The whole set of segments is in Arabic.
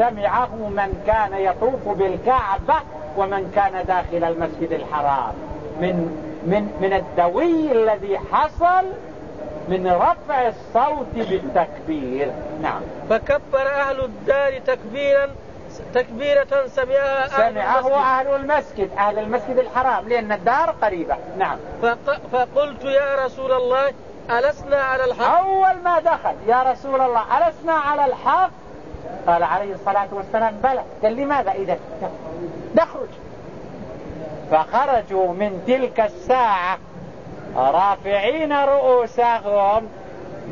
سمعه من كان يطوف بالكعبة ومن كان داخل المسجد الحرام. من من من الدوي الذي حصل من رفع الصوت بالتكبير. نعم. فكبر أهل الدار تكبيرا تكبيرة سمعها أهل سمعه المسجد. أهل المسجد أهل المسجد الحرام لأن الدار قريبة. نعم. فقلت يا رسول الله ألسنا على الحق؟ أول ما دخل يا رسول الله ألسنا على الحق؟ قال عليه الصلاة والسلام بلى. قال لماذا إذا؟ نخرج. فخرجوا من تلك الساعة رافعين رؤوسهم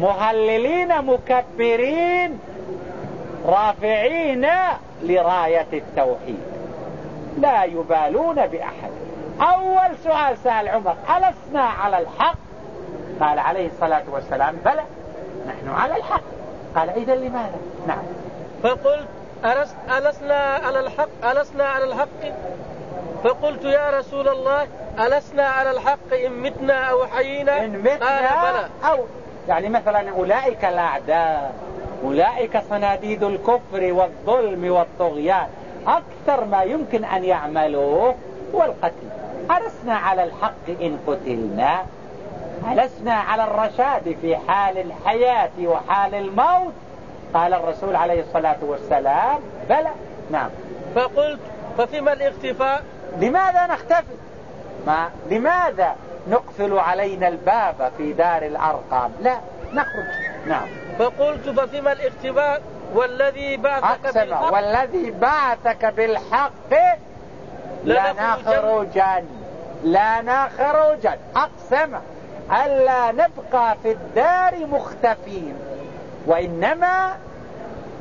مهللين مكبرين رافعين لراية التوحيد. لا يبالون بأحد. أول سؤال سأل عمر ألسنا على الحق؟ قال عليه الصلاة والسلام بلى نحن على الحق. قال إذا لماذا؟ نعم. فقلت ألسنا على الحق ألسنا على الحق؟ فقلت يا رسول الله ألسنا على الحق إن متنا أو حيينا؟ إن متنا بلى. أو يعني مثلا أولئك الأعداء أولئك صناديد الكفر والظلم والطغيان أكثر ما يمكن أن يعملوه هو القتل. ألسنا على الحق إن قتلنا ألسنا على الرشاد في حال الحياة وحال الموت قال الرسول عليه الصلاة والسلام بلى. نعم. فقلت ففيما الاختفاء؟ لماذا نختفي؟ ما لماذا نقفل علينا الباب في دار الأرقام؟ لا نخرج. نعم. فقلت ففيما الاختفاء؟ والذي بعثك بالحق؟ والذي بعثك بالحق لنخرجن لا نخرجن. أقسم ألا نبقى في الدار مختفين. وإنما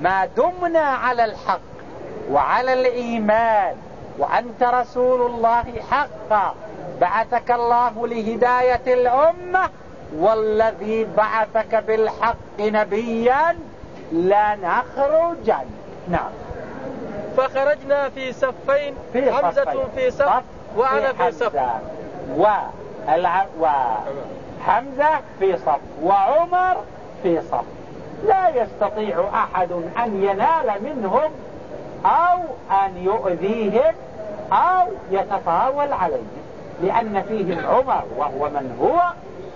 ما دمنا على الحق وعلى الإيمان وأنت رسول الله حقا. بعثك الله لهداية الأمة. والذي بعثك بالحق نبيا لنخرجن نعم. فخرجنا في صفين. في حمزة صفين. في صف, صف وأنا في, صف. وحمزة في صف. وعمر في صف. لا يستطيع أحد أن ينال منهم أو أن يؤذيهم أو يتطاول عليهم لأن فيهم عمر وهو من هو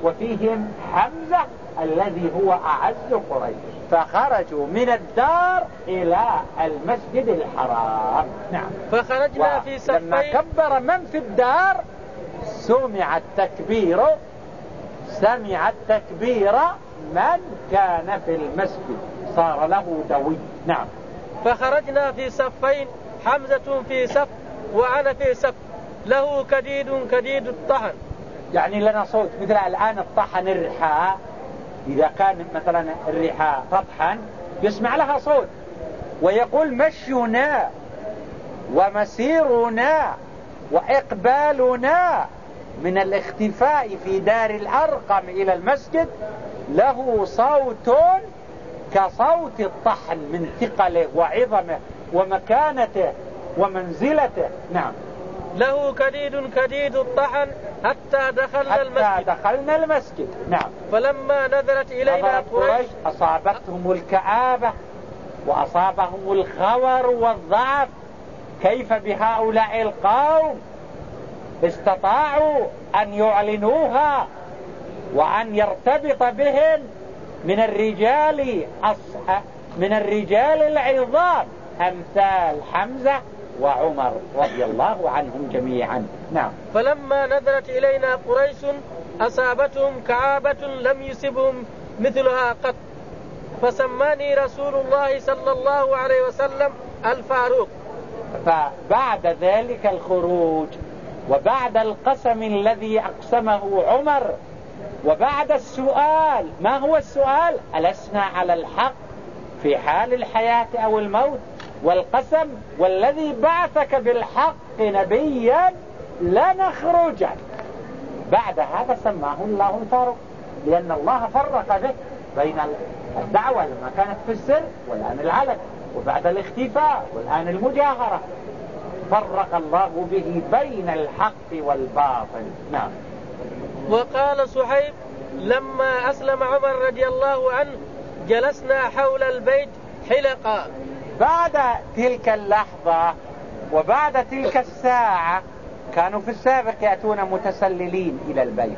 وفيهم حمزة الذي هو أعز قريش. فخرجوا من الدار إلى المسجد الحرام. نعم. فخرجنا في صفين. لما كبر من في الدار سمع التكبير سمع التكبير من كان في المسجد؟ صار له دوي. نعم. فخرجنا في صفين حمزة في صف وأنا في صف. له كديد كديد الطحن. يعني لنا صوت مثل الآن الطحن الرحاء إذا كان مثلا الرحاء تطحن يسمع لها صوت. ويقول مشينا ومسيرنا وإقبالنا. من الاختفاء في دار الأرقم إلى المسجد له صوت كصوت الطحن من ثقله وعظمه ومكانته ومنزلته. نعم. له كديد كديد الطحن حتى دخلنا حتى المسجد. حتى دخلنا المسجد. نعم. فلما نزلت إلينا قريش أصابتهم الكآبة وأصابهم الخور والضعف. كيف بهؤلاء القوم؟ استطاعوا أن يعلنوها وأن يرتبط بهم من الرجال من الرجال العظام أمثال حمزة وعمر رضي الله عنهم جميعا. نعم. فلما نزلت إلينا قريش أصابتهم كعابة لم يصبهم مثلها قط. فسماني رسول الله صلى الله عليه وسلم الفاروق. فبعد ذلك الخروج وبعد القسم الذي أقسمه عمر وبعد السؤال ما هو السؤال؟ ألسنا على الحق في حال الحياة أو الموت والقسم والذي بعثك بالحق نبيا لنخرج بعد هذا سماه الله الفاروق لأن الله فرق به بين الدعوة لما كانت في السر والآن العلن وبعد الاختفاء والآن المجاهرة. فرق الله به بين الحق والباطل. نعم. وقال صحيب لما أسلم عمر رضي الله عنه جلسنا حول البيت حلقا. بعد تلك اللحظة وبعد تلك الساعة كانوا في السابق يأتون متسللين إلى البيت.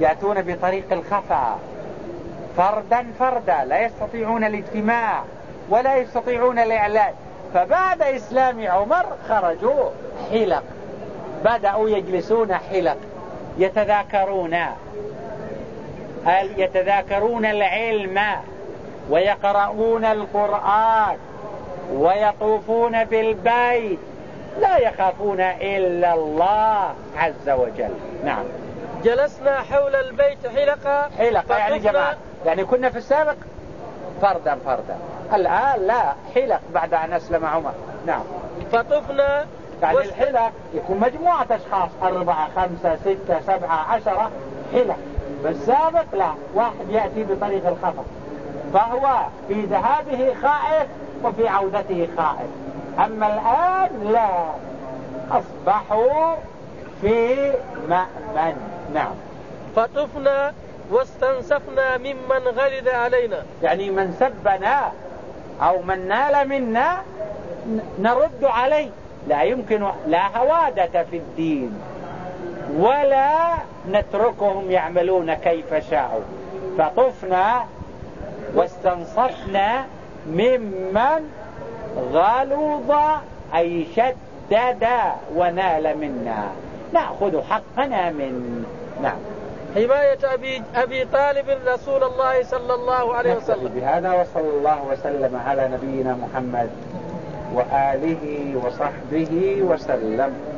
يأتون بطريق الخفا. فردا فردا لا يستطيعون الاجتماع ولا يستطيعون الإعلان. فبعد إسلام عمر خرجوا حلق. بدأوا يجلسون حلق. يتذاكرون. يتذاكرون العلم ويقرؤون القرآن ويطوفون بالبيت؟ لا يخافون إلا الله عز وجل. نعم. جلسنا حول البيت حلقة حلقة يعني جماعة يعني كنا في السابق فردا فردا. الآن لا حلق بعد أن أسلم عمر. نعم. فطفنا يعني الحلق يكون مجموعة أشخاص أربعة خمسة ستة سبعة عشرة حلق. بالسابق لا واحد يأتي بطريق الخطأ. فهو في ذهابه خائف وفي عودته خائف. أما الآن لا. أصبحوا في مأمن. نعم. فطفنا واستنسفنا ممن غلظ علينا. يعني من سبنا أو من نال منا نرد عليه. لا يمكن لا هوادة في الدين. ولا نتركهم يعملون كيف شاءوا. فطفنا واستنصفنا ممن غلظ أي شدد ونال منا. نأخذ حقنا من نعم. حماية أبي, أبي طالب رسول الله صلى الله عليه وسلم. بهذا وصلى الله وسلم على نبينا محمد وآله وصحبه وسلم.